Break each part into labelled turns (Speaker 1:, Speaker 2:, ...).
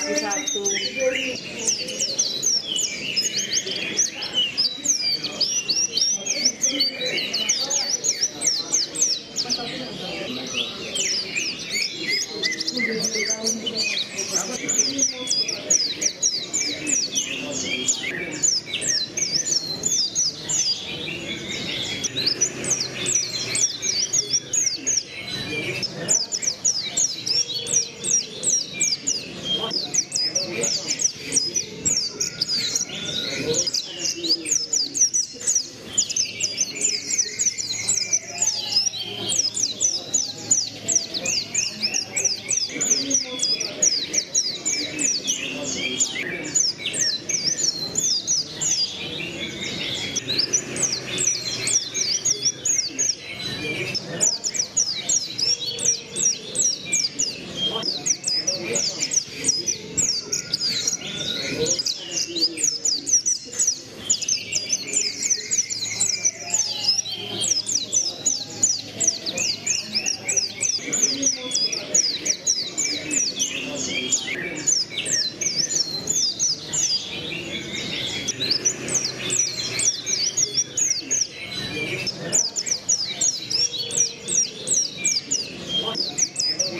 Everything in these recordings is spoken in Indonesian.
Speaker 1: kaki satu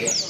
Speaker 2: Gracias.